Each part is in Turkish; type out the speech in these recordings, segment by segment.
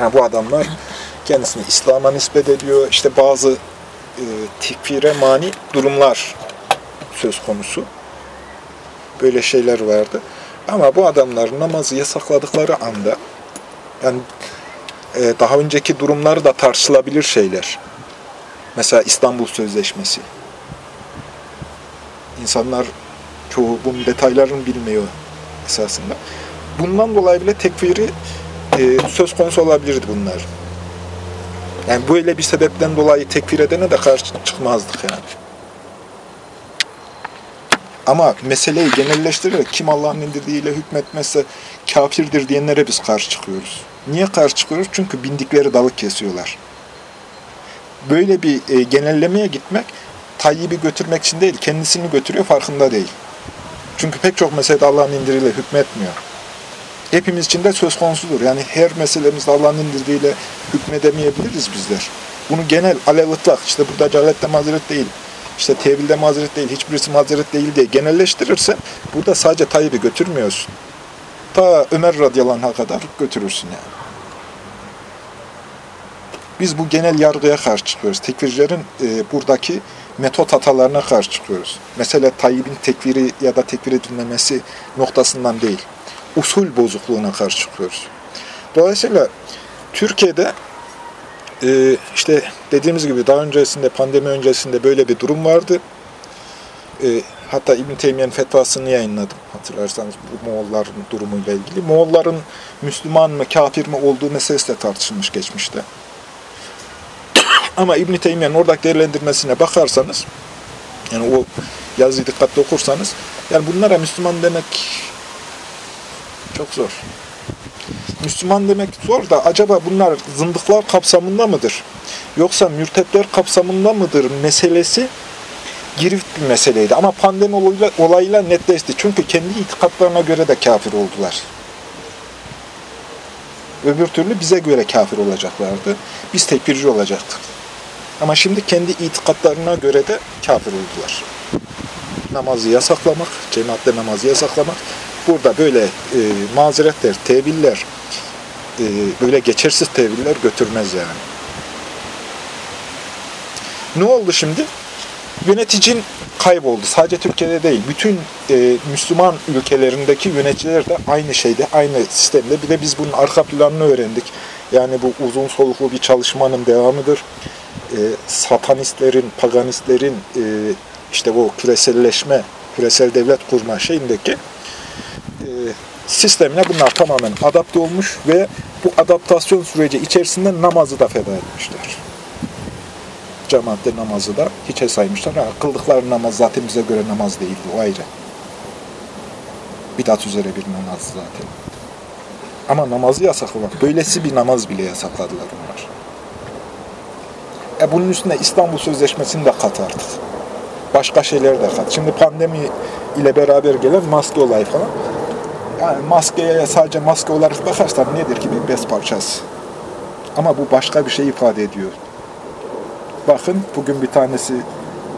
Yani bu adamlar kendisini İslam'a nispet ediyor. İşte bazı e, tekfire mani durumlar söz konusu. Böyle şeyler vardı. Ama bu adamlar namazı yasakladıkları anda yani e, daha önceki durumları da tartışılabilir şeyler. Mesela İstanbul Sözleşmesi. İnsanlar çoğu bunun detaylarını bilmiyor esasında. Bundan dolayı bile tekfiri e, söz konusu olabilirdi bunlar. Yani böyle bir sebepten dolayı tekfir edene de karşı çıkmazdık yani. Ama meseleyi genelleştirerek kim Allah'ın indirdiğiyle hükmetmezse kafirdir diyenlere biz karşı çıkıyoruz. Niye karşı çıkıyoruz? Çünkü bindikleri dalı kesiyorlar. Böyle bir e, genellemeye gitmek Tayyip'i götürmek için değil, kendisini götürüyor farkında değil. Çünkü pek çok meselede Allah'ın indiriyle hükmetmiyor. Hepimiz için de söz konusudur. Yani her meselemizde Allah'ın indirdiğiyle hükmedemeyebiliriz bizler. Bunu genel, alev ıtlak, işte burada cehalette mazeret değil, işte tevilde mazeret değil, hiçbirisi mazeret değil diye genelleştirirsen burada sadece Tayyip'i götürmüyorsun. Ta Ömer radıyallahu anh'a kadar götürürsün yani. Biz bu genel yargıya karşı çıkıyoruz. Tekfircilerin e, buradaki metot hatalarına karşı çıkıyoruz. Mesela Tayyip'in tekfiri ya da tekfir edilmemesi noktasından değil. Usul bozukluğuna karşı çıkıyoruz. Dolayısıyla Türkiye'de e, işte dediğimiz gibi daha öncesinde, pandemi öncesinde böyle bir durum vardı. E, hatta İbn Teymiye'nin fetvasını yayınladım. Hatırlarsanız bu Moğolların durumuyla ilgili. Moğolların Müslüman mı, kafir mi olduğu meselesi de tartışılmış geçmişte. Ama İbn Teymiye'nin oradaki değerlendirmesine bakarsanız, yani o yazıyı dikkatli okursanız, yani bunlara Müslüman demek çok zor. Müslüman demek zor da acaba bunlar zındıklar kapsamında mıdır? Yoksa mürtetler kapsamında mıdır meselesi girift bir meseleydi. Ama pandemi olayıyla netleşti. Çünkü kendi itikatlarına göre de kafir oldular. Öbür türlü bize göre kafir olacaklardı. Biz tekfirci olacaktık. Ama şimdi kendi itikatlarına göre de kafir oldular. Namazı yasaklamak, cemaatle namazı yasaklamak, burada böyle e, mazeretler, teviller, e, böyle geçersiz teviller götürmez yani. Ne oldu şimdi? Yöneticin kayboldu. Sadece Türkiye'de değil. Bütün e, Müslüman ülkelerindeki yöneticiler de aynı şeyde, aynı sistemde. Bir de biz bunun arka planını öğrendik. Yani bu uzun soluklu bir çalışmanın devamıdır. E, satanistlerin, paganistlerin e, işte bu küreselleşme, küresel devlet kurma şeyindeki sistemine bunlar tamamen adapte olmuş ve bu adaptasyon süreci içerisinde namazı da feda etmişler. Cemaatte namazı da hiçe saymışlar. Ha, kıldıkları namaz zaten bize göre namaz değildi, o ayrı. Bidat üzere bir namaz zaten. Ama namazı yasaklamak, böylesi bir namaz bile yasakladılar onlar. E bunun üstüne İstanbul Sözleşmesi'ni de kat artık. Başka şeyler de kat. Şimdi pandemi ile beraber gelen maske olayı falan. Yani maskeye sadece maske olarak bakarsan nedir ki bir bez parçası. Ama bu başka bir şey ifade ediyor. Bakın bugün bir tanesi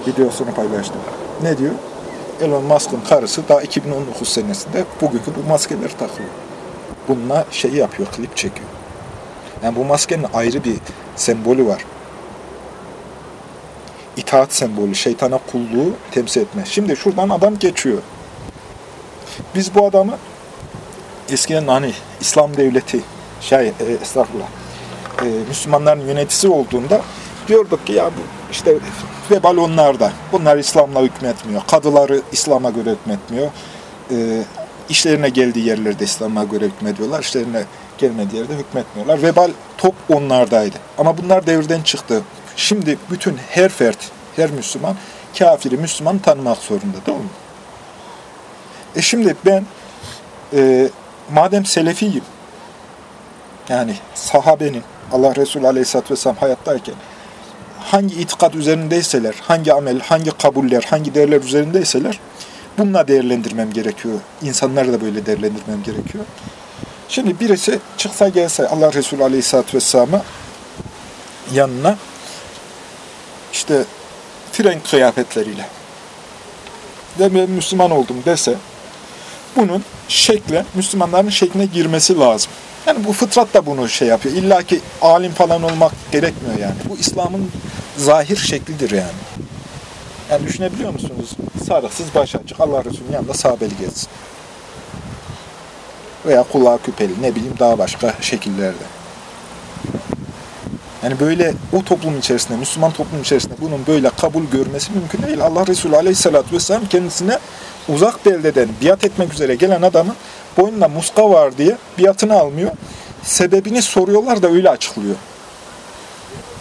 videosunu paylaştım. Ne diyor? Elon Musk'ın karısı daha 2019 senesinde bugünkü bu maskeleri takıyor. Bununla şey yapıyor, klip çekiyor. Yani bu maskenin ayrı bir sembolü var. İtaat sembolü, şeytana kulluğu temsil etme. Şimdi şuradan adam geçiyor. Biz bu adamı eskiden hani İslam devleti, şey, e, estağfurullah, e, Müslümanların yöneticisi olduğunda diyorduk ki ya bu işte vebal onlarda. Bunlar İslam'la hükmetmiyor. Kadıları İslam'a göre hükmetmiyor. E, işlerine geldiği yerlerde İslam'a göre hükmediyorlar. İşlerine gelmediği yerde hükmetmiyorlar. Vebal top onlardaydı. Ama bunlar devirden çıktı. Şimdi bütün her fert, her Müslüman kafiri Müslüman tanımak zorunda değil mi? E şimdi ben e, madem selefiyim, yani sahabenin, Allah Resulü Aleyhisselatü Vesselam hayattayken hangi itikat üzerindeyseler, hangi amel, hangi kabuller, hangi değerler üzerindeyseler bununla değerlendirmem gerekiyor. İnsanları da böyle değerlendirmem gerekiyor. Şimdi birisi çıksa gelse Allah Resulü Aleyhisselatü Vesselam'a yanına işte frenk kıyafetleriyle ve ben Müslüman oldum dese bunun şekle, Müslümanların şekline girmesi lazım. Yani bu fıtrat da bunu şey yapıyor. İlla ki alim falan olmak gerekmiyor yani. Bu İslam'ın zahir şeklidir yani. Yani düşünebiliyor musunuz? Sarıksız baş açık. Allah Resulü'nün yanında sahabeli gezsin. Veya kulağı küpeli. Ne bileyim daha başka şekillerde. Yani böyle o toplum içerisinde, Müslüman toplum içerisinde bunun böyle kabul görmesi mümkün değil. Allah Resulü Aleyhisselatü Vesselam kendisine uzak beldeden biat etmek üzere gelen adamın boynunda muska var diye biatını almıyor. Sebebini soruyorlar da öyle açıklıyor.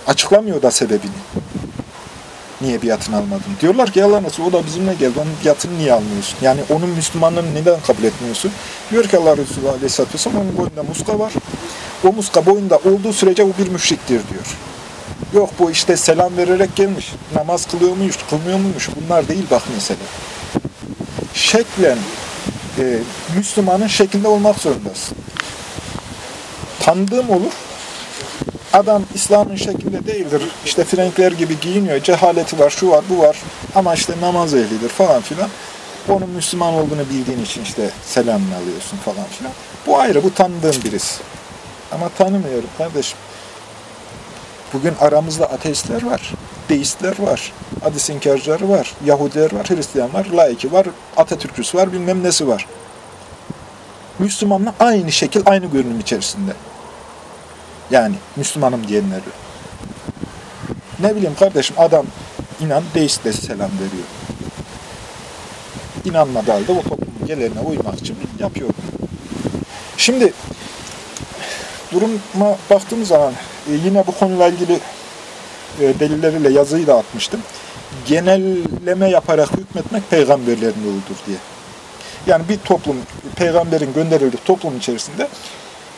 Açıklamıyor da sebebini. Niye biatını almadın? Diyorlar ki yalan nasıl o da bizimle geldi. Onun biatını niye almıyorsun? Yani onun Müslümanlığını neden kabul etmiyorsun? Diyor ki Allah Resulü Aleyhisselatü Vesselam onun boynunda muska var. O muska olduğu sürece o bir müşriktir diyor. Yok bu işte selam vererek gelmiş. Namaz kılıyor muymuş, kılmıyor muymuş? Bunlar değil bak mesele. Şeklen e, Müslümanın şeklinde olmak zorundasın. Tanıdığım olur. Adam İslam'ın şeklinde değildir. İşte Frenkler gibi giyiniyor. Cehaleti var, şu var, bu var. Ama işte namaz ehlidir falan filan. Onun Müslüman olduğunu bildiğin için işte selamını alıyorsun falan filan. Bu ayrı, bu tanıdığım birisi. Ama tanımıyorum kardeşim. Bugün aramızda ateistler var, deistler var, hadis inkarcıları var, Yahudiler var, Hristiyan var, laiki var, Atatürkçüsü var, bilmem nesi var. Müslümanla aynı şekil, aynı görünüm içerisinde. Yani Müslümanım diyenleri. Ne bileyim kardeşim adam inan deist de selam veriyor. İnanmadığı halde o toplumun gelenine uymak için yapıyor. Şimdi duruma baktığımız zaman e, yine bu konuyla ilgili e, delilleriyle yazıyı da atmıştım. Genelleme yaparak hükmetmek peygamberlerin yoludur diye. Yani bir toplum, peygamberin gönderildiği toplum içerisinde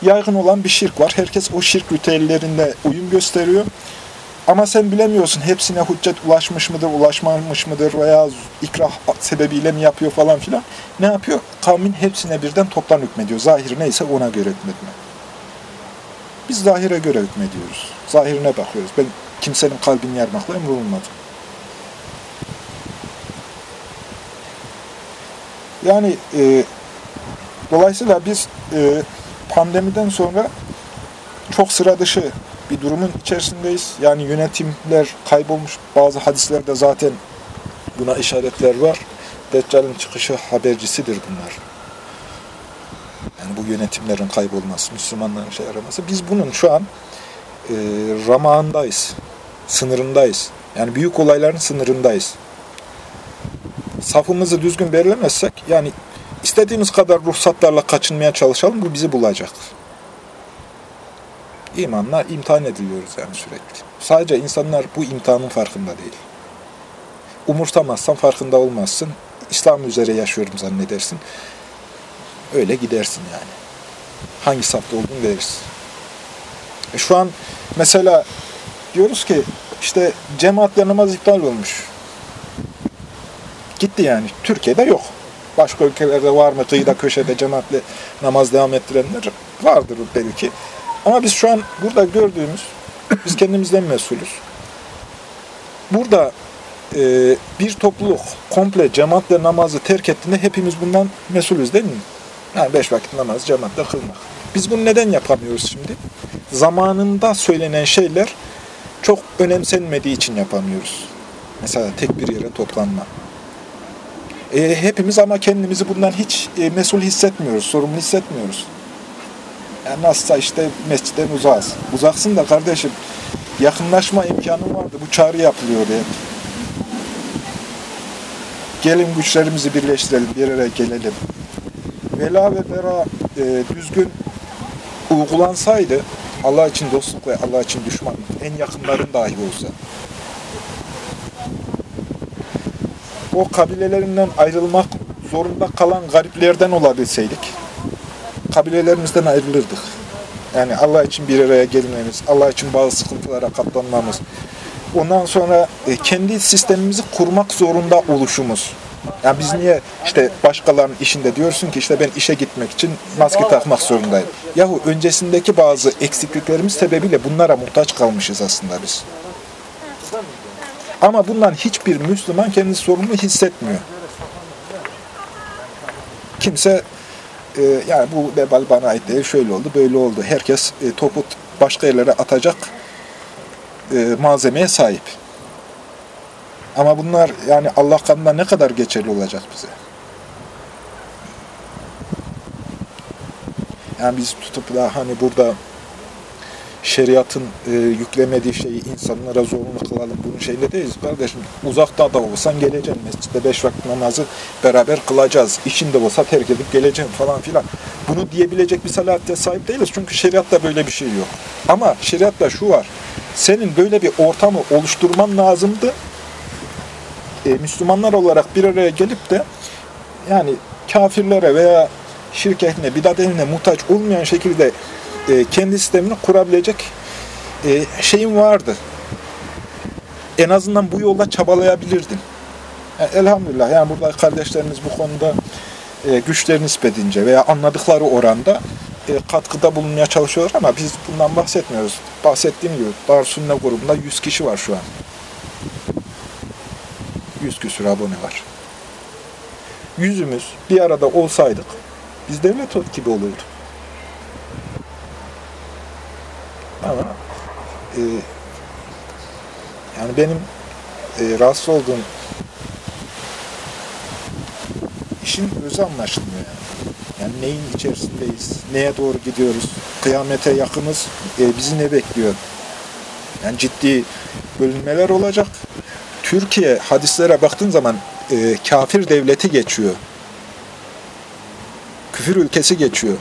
yaygın olan bir şirk var. Herkes o şirk ritüellerinde uyum gösteriyor. Ama sen bilemiyorsun hepsine hüccet ulaşmış mıdır, ulaşmamış mıdır veya ikrah sebebiyle mi yapıyor falan filan. Ne yapıyor? Kavmin hepsine birden toptan hükmediyor. Zahir neyse ona göre hükmetme. Biz zahire göre hükmediyoruz. Zahirine bakıyoruz. Ben kimsenin kalbini yarmakla emrolunmadım. Yani e, dolayısıyla biz e, pandemiden sonra çok sıra dışı bir durumun içerisindeyiz. Yani yönetimler kaybolmuş. Bazı hadislerde zaten buna işaretler var. Deccal'ın çıkışı habercisidir bunlar. Yani bu yönetimlerin kaybolması, Müslümanların şey araması. Biz bunun şu an e, ramağındayız. Sınırındayız. Yani büyük olayların sınırındayız. Safımızı düzgün belirlemezsek, yani istediğimiz kadar ruhsatlarla kaçınmaya çalışalım, bu bizi bulacak. İmanla imtihan ediliyoruz yani sürekli. Sadece insanlar bu imtihanın farkında değil. Umursamazsan farkında olmazsın. İslam üzere yaşıyorum zannedersin. Öyle gidersin yani. Hangi safta olduğunu verirsin. E şu an mesela diyoruz ki işte cemaatle namaz iptal olmuş. Gitti yani. Türkiye'de yok. Başka ülkelerde var mı? Kıyıda köşede cemaatle namaz devam ettirenler vardır belki. Ama biz şu an burada gördüğümüz, biz kendimizden mesulüz. Burada e, bir topluluk komple cemaatle namazı terk ettiğinde hepimiz bundan mesulüz değil mi? Yani beş vakit namaz cemaatle kılmak. Biz bunu neden yapamıyoruz şimdi? Zamanında söylenen şeyler çok önemsenmediği için yapamıyoruz. Mesela tek bir yere toplanma. E, hepimiz ama kendimizi bundan hiç e, mesul hissetmiyoruz, sorumlu hissetmiyoruz. Yani nasılsa işte mescitten uzağız. Uzaksın da kardeşim yakınlaşma imkanı vardı. Bu çağrı yapılıyor diye. Gelin güçlerimizi birleştirelim, bir araya gelelim. Vela ve bera e, düzgün uygulansaydı Allah için dostluk ve Allah için düşmanlık en yakınların dahi olsa o kabilelerinden ayrılmak zorunda kalan gariplerden olabilseydik kabilelerimizden ayrılırdık. Yani Allah için bir araya gelmemiz, Allah için bazı sıkıntılara katlanmamız, ondan sonra e, kendi sistemimizi kurmak zorunda oluşumuz. Yani biz niye işte başkalarının işinde diyorsun ki işte ben işe gitmek için maske takmak zorundayım. Yahu öncesindeki bazı eksikliklerimiz sebebiyle bunlara muhtaç kalmışız aslında biz. Ama bundan hiçbir Müslüman kendisi sorumlu hissetmiyor. Kimse e, yani bu vebal bana ait değil, şöyle oldu, böyle oldu. Herkes e, topu başka yerlere atacak e, malzemeye sahip. Ama bunlar yani Allah katında ne kadar geçerli olacak bize? Yani biz tutup da hani burada şeriatın e, yüklemediği şeyi insanlara zorunlu kılalım. Bunun şeyinde değiliz kardeşim. Uzakta da olsan geleceğim. Mescitte beş vakit namazı beraber kılacağız. İşinde olsa terk edip geleceğim falan filan. Bunu diyebilecek bir salahate sahip değiliz. Çünkü şeriatta böyle bir şey yok. Ama şeriatta şu var. Senin böyle bir ortamı oluşturman lazımdı. E, Müslümanlar olarak bir araya gelip de yani kafirlere veya şirk ehline, bidat ehline muhtaç olmayan şekilde e, kendi sistemini kurabilecek e, şeyin vardı. En azından bu yolda çabalayabilirdin. Yani elhamdülillah yani burada kardeşlerimiz bu konuda e, güçleri veya anladıkları oranda e, katkıda bulunmaya çalışıyorlar ama biz bundan bahsetmiyoruz. Bahsettiğim gibi Dar Sünne grubunda 100 kişi var şu an. 100 küsur abone var. Yüzümüz bir arada olsaydık biz devlet gibi olurduk. Ama e, yani benim e, rahatsız olduğum işin özü anlaşılmıyor yani. Yani neyin içerisindeyiz, neye doğru gidiyoruz, kıyamete yakınız, e, bizi ne bekliyor? Yani ciddi bölünmeler olacak. Türkiye hadislere baktığın zaman e, kafir devleti geçiyor. Küfür ülkesi geçiyor.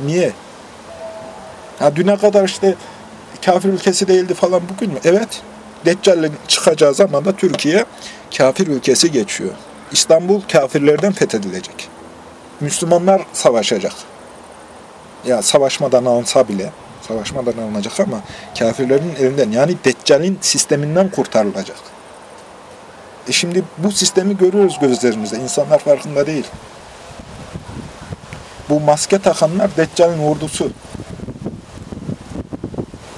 Niye? Ha düne kadar işte kafir ülkesi değildi falan bugün mü? Evet. Deccal'in çıkacağı zaman da Türkiye kafir ülkesi geçiyor. İstanbul kafirlerden fethedilecek. Müslümanlar savaşacak. Ya savaşmadan alınsa bile, savaşmadan alınacak ama kafirlerin elinden yani Deccal'in sisteminden kurtarılacak. E şimdi bu sistemi görüyoruz gözlerimizde. İnsanlar farkında değil. Bu maske takanlar Deccal'in ordusu.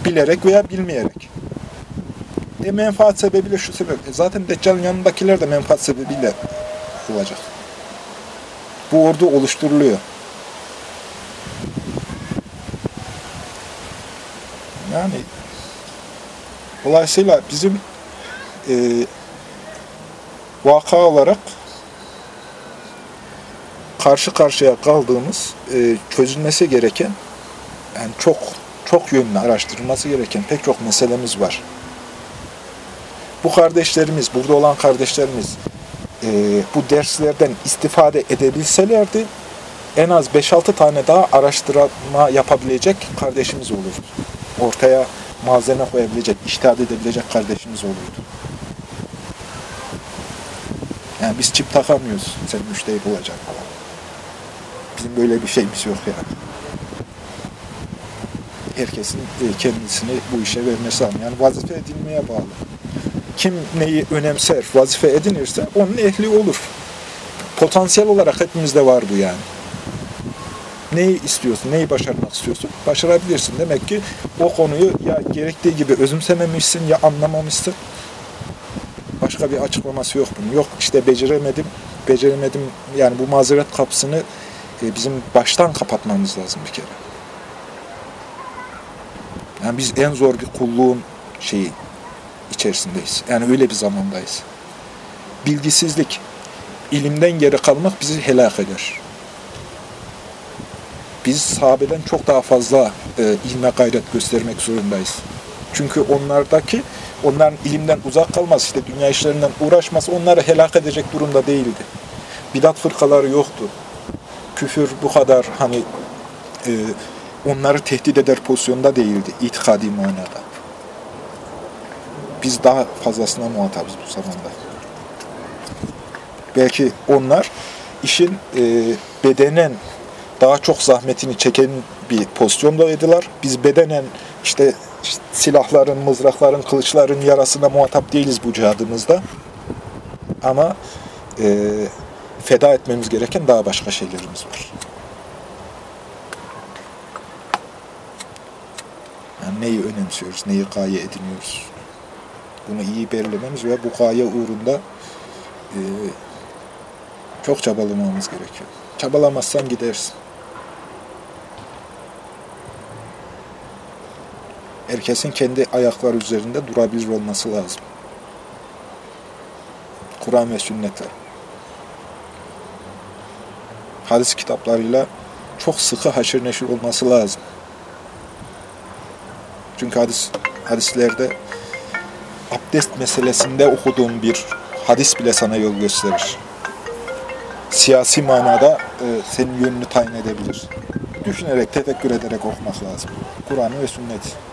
Bilerek veya bilmeyerek. E menfaat sebebiyle şu sebep. E zaten Deccal'in yanındakiler de menfaat sebebiyle olacak. Bu ordu oluşturuluyor. Yani dolayısıyla bizim e, vaka olarak karşı karşıya kaldığımız, e, çözülmesi gereken, yani çok çok yönlü araştırılması gereken pek çok meselemiz var. Bu kardeşlerimiz, burada olan kardeşlerimiz e, bu derslerden istifade edebilselerdi, en az 5-6 tane daha araştırma yapabilecek kardeşimiz olurdu. Ortaya malzeme koyabilecek, iştihad edebilecek kardeşimiz olurdu. Yani biz çip takamıyoruz, sen müşteri olacak falan. Bizim böyle bir şeyimiz yok yani. Herkesin e, kendisini bu işe vermesi lazım. Yani vazife edinmeye bağlı. Kim neyi önemser, vazife edinirse onun ehli olur. Potansiyel olarak hepimizde var bu yani. Neyi istiyorsun, neyi başarmak istiyorsun? Başarabilirsin. Demek ki o konuyu ya gerektiği gibi özümsememişsin ya anlamamışsın. Başka bir açıklaması yok bunun. Yok işte beceremedim, beceremedim. Yani bu mazeret kapısını e, bizim baştan kapatmamız lazım bir kere. Yani biz en zor bir kulluğun şeyi içerisindeyiz. Yani öyle bir zamandayız. Bilgisizlik, ilimden geri kalmak bizi helak eder. Biz sahabeden çok daha fazla e, ilme gayret göstermek zorundayız. Çünkü onlardaki, onların ilimden uzak kalması, işte dünya işlerinden uğraşması onları helak edecek durumda değildi. Bidat fırkaları yoktu küfür bu kadar hani e, onları tehdit eder pozisyonda değildi itikadi manada. Biz daha fazlasına muhatabız bu zamanda. Belki onlar işin e, bedenen daha çok zahmetini çeken bir pozisyondaydılar. Biz bedenen işte, silahların, mızrakların, kılıçların yarasına muhatap değiliz bu cihadımızda. Ama e, feda etmemiz gereken daha başka şeylerimiz var. Yani neyi önemsiyoruz, neyi gaye ediniyoruz. Bunu iyi belirlememiz ve bu gaye uğrunda e, çok çabalamamız gerekiyor. Çabalamazsan gidersin. Herkesin kendi ayakları üzerinde durabilir olması lazım. Kur'an ve sünnetle. Hadis kitaplarıyla çok sıkı haşır neşir olması lazım. Çünkü hadis hadislerde abdest meselesinde okuduğun bir hadis bile sana yol gösterir. Siyasi manada e, senin yönünü tayin edebilir. Düşünerek, tefekkür ederek okumak lazım. Kur'an'ı ve sünneti.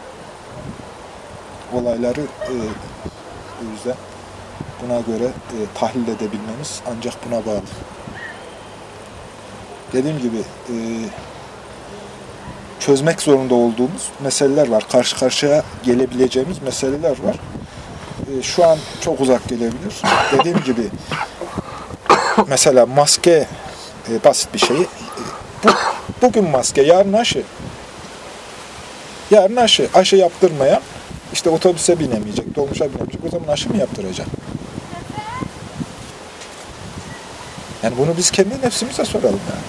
Olayları e, o yüzden buna göre e, tahlil edebilmemiz ancak buna bağlı. Dediğim gibi e, çözmek zorunda olduğumuz meseleler var. Karşı karşıya gelebileceğimiz meseleler var. E, şu an çok uzak gelebilir. Dediğim gibi mesela maske e, basit bir şey. E, bu, bugün maske, yarın aşı. Yarın aşı. Aşı yaptırmayan işte otobüse binemeyecek, dolmuşa binemeyecek. O zaman aşı mı yaptıracak? Yani bunu biz kendi nefsimize soralım yani.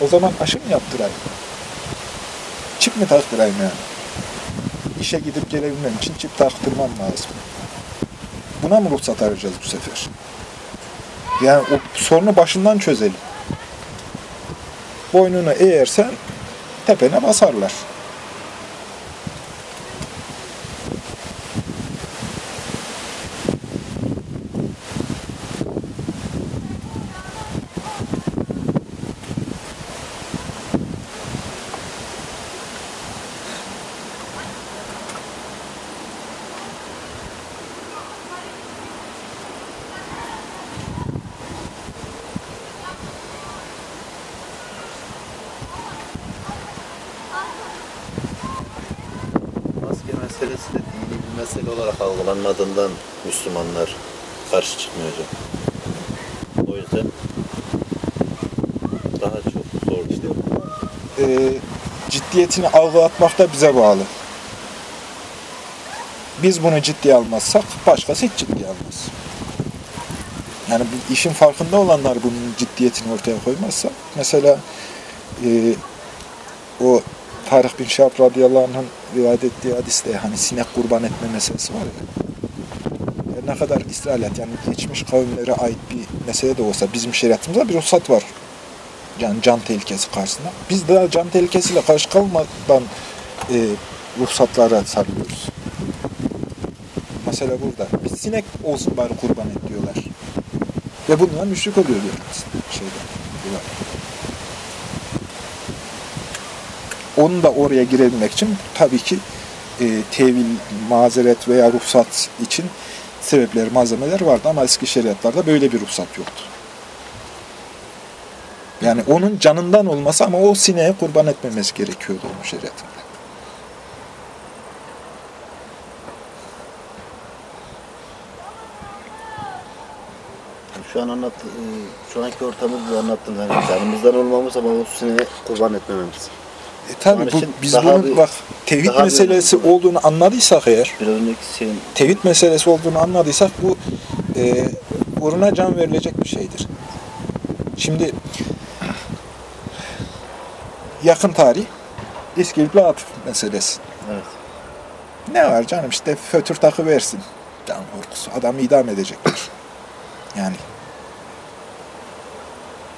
O zaman aşı mı yaptırayım? Çip mi taktırayım yani? İşe gidip gelebilmem için çip taktırmam lazım. Buna mı ruhsat arayacağız bu sefer? Yani o sorunu başından çözelim. Boynunu eğersen tepene basarlar. Maske meselesi de dini bir mesele olarak algılanmadığından Müslümanlar karşı çıkmıyor hocam. O yüzden daha çok zor işte. e, ciddiyetini algılatmak da bize bağlı. Biz bunu ciddiye almazsak başkası hiç ciddiye almaz. Yani işin farkında olanlar bunun ciddiyetini ortaya koymazsa mesela e, o Tarık bin Şahab radıyallahu anh'ın rivayet ettiği hadiste hani sinek kurban etme meselesi var ya. Ne kadar İsrailat yani geçmiş kavimlere ait bir mesele de olsa bizim şeriatımızda bir ruhsat var yani can tehlikesi karşısında. Biz daha can tehlikesiyle karşı kalmadan e, ruhsatlara sarılıyoruz. Mesela burada. Bir sinek olsun bari kurban et diyorlar. Ve bundan müşrik oluyor diyor şeyde. diyorlar. Onu da oraya girebilmek için tabii ki e, tevil, mazeret veya ruhsat için sebepler, malzemeler vardı ama eski şeriatlarda böyle bir ruhsat yoktu. Yani onun canından olması ama o sineğe kurban etmemesi gerekiyordu onun şeriatında. Şu an anlattı, e, şu anki ortamımızda anlattığım yani canımızdan olmamız ama o sene kurban etmememiz. E tabi bu, biz bunun bir- bak tevhid daha bir- meselesi olduğunu anladıysak eğer, Bir önceki şeyin tevhid meselesi olduğunu anladıysak bu e, uğruna can verilecek bir şeydir. Şimdi yakın tarih İskilipli atıf meselesi. evet. Ne var canım işte fötür takı versin. Can korkusu. Adamı idam edecekler. Yani.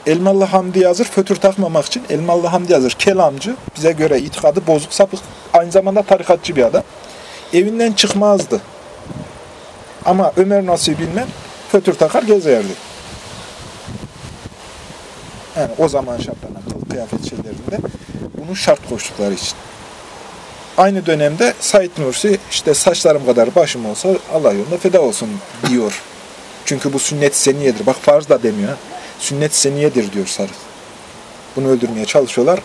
Elmalı Hamdi Yazır fötür takmamak için Elmalı Hamdi Yazır kelamcı. Bize göre itikadı bozuk sapık. Aynı zamanda tarikatçı bir adam. Evinden çıkmazdı. Ama Ömer Nasuhi bilmem fötür takar gezerdi. Yani o zaman şartlanan kılık kıyafet şeylerinde bunu şart koştukları için. Aynı dönemde Said Nursi işte saçlarım kadar başım olsa Allah yolunda feda olsun diyor. Çünkü bu sünnet seniyedir. Bak farz da demiyor. Sünnet seniyedir diyor Sarı. Bunu öldürmeye çalışıyorlar.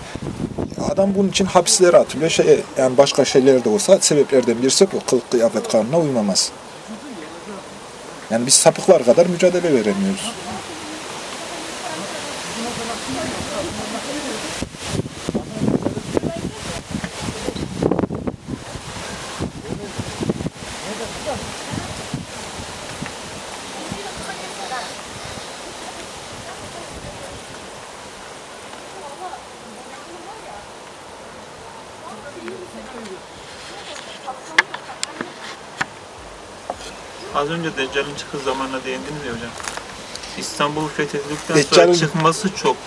Adam bunun için hapislere atılıyor. Şey, yani başka şeyler de olsa sebeplerden birisi bu. Kılık kıyafet kanuna uymaması. Yani biz sapıklar kadar mücadele veremiyoruz. Az önce Deccal'in çıkış zamanına değindiniz ya hocam. İstanbul fethedildikten Deccal'in- sonra çıkması çok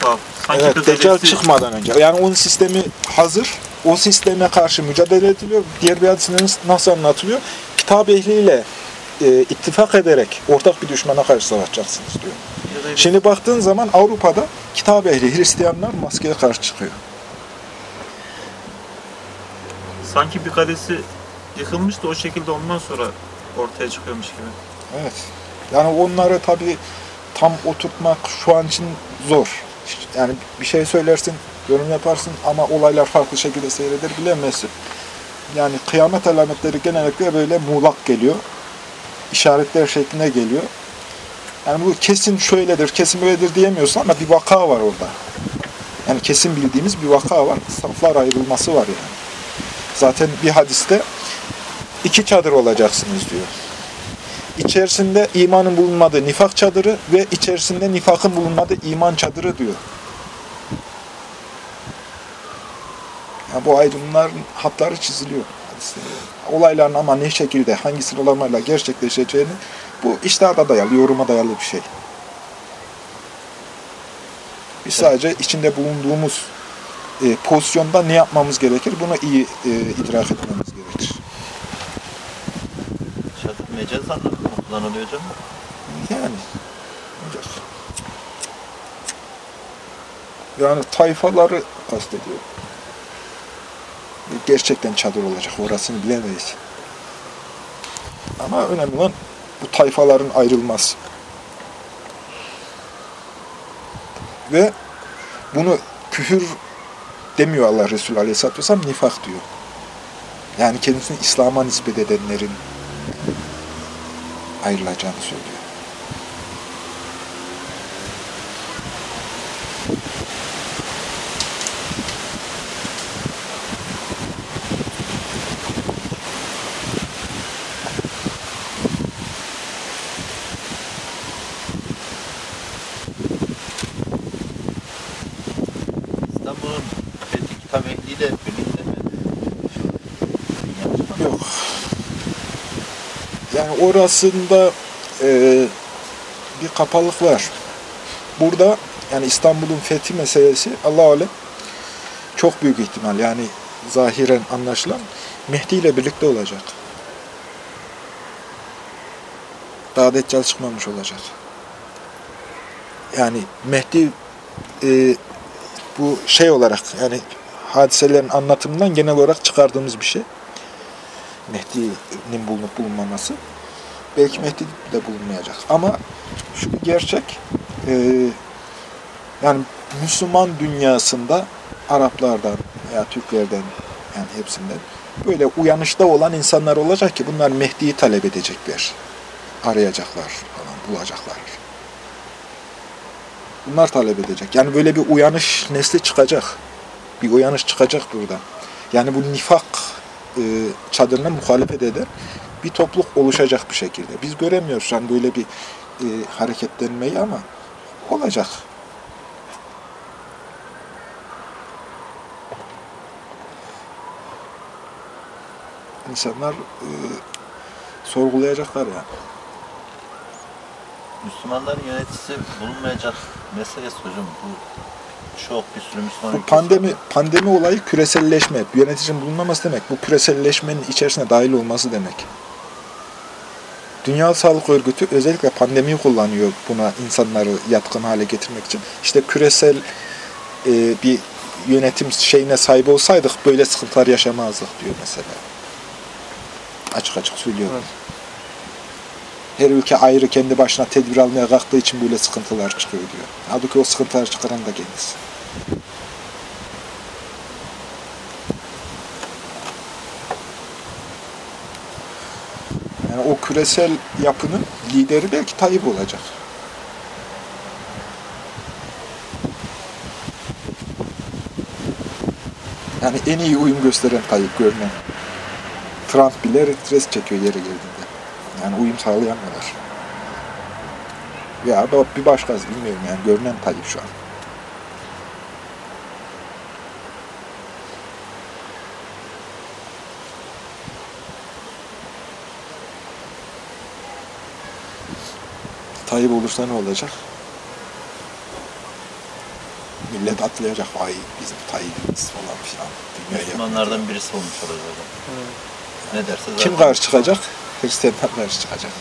tuhaf. Sanki Evet, Deccal ailesi- çıkmadan önce. Yani onun sistemi hazır. O sisteme karşı mücadele ediliyor. Diğer bir hadisinde nasıl anlatılıyor? Kitap ehliyle e, ittifak ederek ortak bir düşmana karşı savaşacaksınız diyor. Şimdi baktığın zaman Avrupa'da kitap ehli Hristiyanlar maskeye karşı çıkıyor. sanki bir kadesi yıkılmış da o şekilde ondan sonra ortaya çıkıyormuş gibi. Evet. Yani onları tabii tam oturtmak şu an için zor. Yani bir şey söylersin, yorum yaparsın ama olaylar farklı şekilde seyreder bilemezsin. Yani kıyamet alametleri genellikle böyle muğlak geliyor. İşaretler şeklinde geliyor. Yani bu kesin şöyledir, kesin böyledir diyemiyorsun ama bir vaka var orada. Yani kesin bildiğimiz bir vaka var. Saflar ayrılması var yani. Zaten bir hadiste iki çadır olacaksınız diyor. İçerisinde imanın bulunmadığı nifak çadırı ve içerisinde nifakın bulunmadığı iman çadırı diyor. Yani bu ayrımların hatları çiziliyor. Olayların ama ne şekilde, hangi sıralamayla gerçekleşeceğini bu iştihada dayalı, yoruma dayalı bir şey. Biz sadece içinde bulunduğumuz e, pozisyonda ne yapmamız gerekir, bunu iyi e, idrak etmemiz gerekir. Çadır mecaz anlamında mı kullanılıyor hocam? Yani. Yani tayfaları kastediyor. Gerçekten çadır olacak. Orasını bilemeyiz. Ama önemli olan bu tayfaların ayrılması. Ve bunu küfür demiyor Allah Resulü Aleyhisselatü Vesselam, nifak diyor. Yani kendisini İslam'a nispet edenlerin ayrılacağını söylüyor. Orasında e, bir kapalık var. Burada yani İstanbul'un fethi meselesi Allah alem çok büyük ihtimal yani zahiren anlaşılan Mehdi ile birlikte olacak. Daha Deccal çıkmamış olacak. Yani Mehdi e, bu şey olarak yani hadiselerin anlatımından genel olarak çıkardığımız bir şey. Mehdi'nin bulunup bulunmaması. Belki Mehdi de bulunmayacak. Ama şu bir gerçek, e, yani Müslüman dünyasında Araplardan veya Türklerden yani hepsinden böyle uyanışta olan insanlar olacak ki bunlar Mehdi'yi talep edecekler. Arayacaklar falan, bulacaklar. Bunlar talep edecek. Yani böyle bir uyanış nesli çıkacak. Bir uyanış çıkacak burada. Yani bu nifak e, çadırına muhalefet eden bir topluluk oluşacak bir şekilde. Biz göremiyoruz şu an böyle bir e, hareketlenmeyi ama olacak. İnsanlar e, sorgulayacaklar yani. Müslümanların yöneticisi bulunmayacak meselesi hocam. Bu çok bir sürü Müslüman Bu pandemi var. pandemi olayı küreselleşme. Yöneticinin bulunmaması demek. Bu küreselleşmenin içerisine dahil olması demek. Dünya Sağlık Örgütü özellikle pandemiyi kullanıyor buna insanları yatkın hale getirmek için. İşte küresel e, bir yönetim şeyine sahip olsaydık böyle sıkıntılar yaşamazdık diyor mesela. Açık açık söylüyor. Evet. Her ülke ayrı kendi başına tedbir almaya kalktığı için böyle sıkıntılar çıkıyor diyor. Halbuki o sıkıntılar çıkaran da kendisi. Yani o küresel yapının lideri belki Tayyip olacak. Yani en iyi uyum gösteren Tayyip görünen. Trump bile retres çekiyor yere geldiğinde. Yani uyum sağlayamıyorlar. Ya da bir başkası bilmiyorum yani görünen Tayyip şu an. Tayyip olursa ne olacak? Millet atlayacak. Vay bizim Tayyip'imiz falan filan. Dünyaya. Müslümanlardan birisi olmuş olacak. Ne derse zaten. Kim karşı çıkacak? Hristiyanlar karşı çıkacak.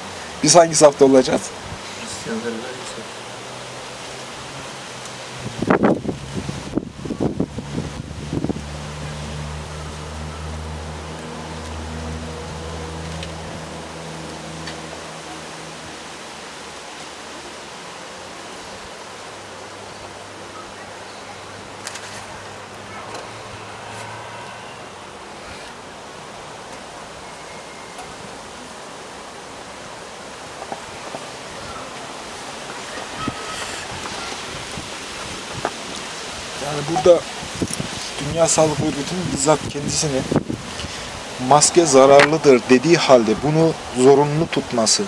Biz hangi safta olacağız? Hristiyanları da yüksek. Yani burada Dünya Sağlık Örgütü'nün bizzat kendisini maske zararlıdır dediği halde bunu zorunlu tutması,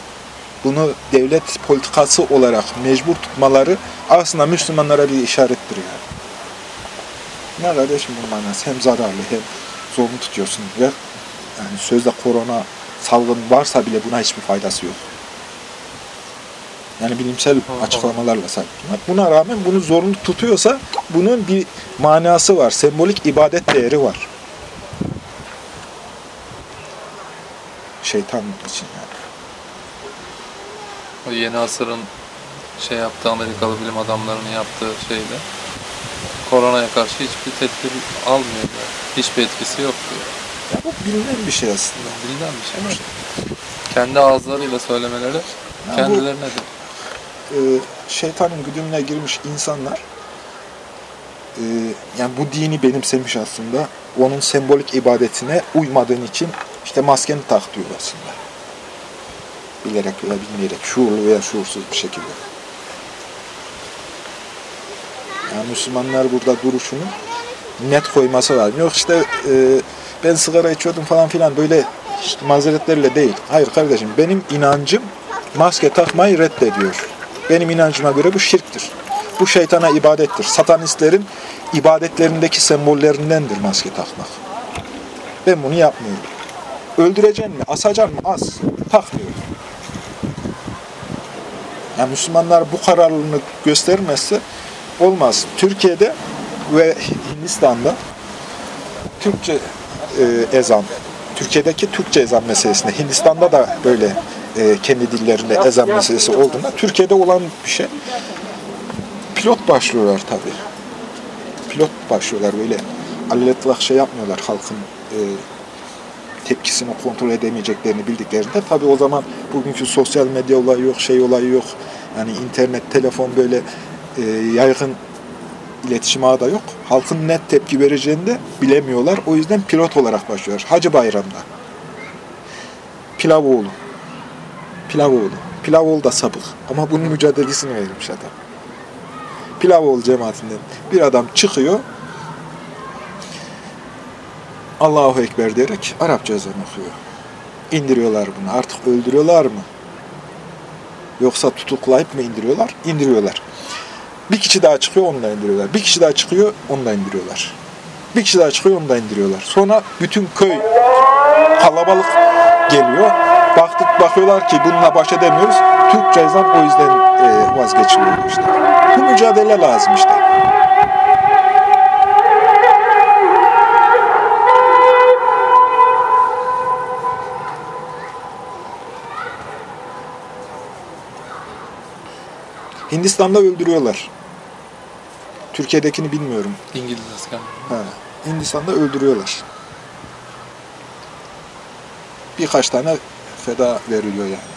bunu devlet politikası olarak mecbur tutmaları aslında Müslümanlara bir işarettir yani. Ne kardeşim bunun manası? Hem zararlı hem zorunlu tutuyorsun ve yani sözde korona salgın varsa bile buna hiçbir faydası yok. Yani bilimsel açıklamalarla sahip. Buna rağmen bunu zorunlu tutuyorsa bunun bir manası var. Sembolik ibadet değeri var. Şeytan için yani. O yeni asırın şey yaptığı Amerikalı bilim adamlarının yaptığı şeyde koronaya karşı hiçbir tedbir almıyor. Hiçbir etkisi yok diyor. Ya bu bilinen bir şey aslında. Bilinen bir şey. Kendi ağızlarıyla söylemeleri bu- kendilerine de. Ee, şeytanın güdümüne girmiş insanlar e, yani bu dini benimsemiş aslında. Onun sembolik ibadetine uymadığın için işte maskeni tak diyor aslında. Bilerek veya bilmeyerek, şuurlu veya şuursuz bir şekilde. Yani Müslümanlar burada duruşunu net koyması lazım. Yok işte e, ben sigara içiyordum falan filan böyle işte mazeretlerle değil. Hayır kardeşim benim inancım maske takmayı reddediyor. Benim inancıma göre bu şirktir. Bu şeytana ibadettir. Satanistlerin ibadetlerindeki sembollerindendir maske takmak. Ben bunu yapmıyorum. Öldüreceksin mi? Asacaksın mı? As. Takmıyorum. Yani Müslümanlar bu kararlılığını göstermezse olmaz. Türkiye'de ve Hindistan'da Türkçe e, ezan, Türkiye'deki Türkçe ezan meselesinde, Hindistan'da da böyle e, kendi dillerinde ezan meselesi olduğunda Türkiye'de olan bir şey. Pilot başlıyorlar tabii. Pilot başlıyorlar böyle aleletlak şey yapmıyorlar halkın e, tepkisini kontrol edemeyeceklerini bildiklerinde. Tabii o zaman bugünkü sosyal medya olayı yok, şey olayı yok. Yani internet, telefon böyle e, yaygın iletişim ağı da yok. Halkın net tepki vereceğini de bilemiyorlar. O yüzden pilot olarak başlıyor. Hacı Bayram'da. Pilavoğlu. Pilavoğlu. Pilavoğlu da sapık. Ama bunun mücadelesini vermiş adam. Pilavoğlu cemaatinden bir adam çıkıyor. Allahu Ekber diyerek Arapça ezan okuyor. İndiriyorlar bunu. Artık öldürüyorlar mı? Yoksa tutuklayıp mı indiriyorlar? İndiriyorlar. Bir kişi daha çıkıyor, onu da indiriyorlar. Bir kişi daha çıkıyor, onu da indiriyorlar. Bir kişi daha çıkıyor, onu da indiriyorlar. Sonra bütün köy kalabalık geliyor. Baktık bakıyorlar ki bununla baş edemiyoruz. Türkçe ezan o yüzden e, vazgeçiliyor işte. Bu mücadele lazım işte. Hindistan'da öldürüyorlar. Türkiye'dekini bilmiyorum. İngiliz asker. Ha, Hindistan'da öldürüyorlar. Birkaç tane feda veriliyor yani.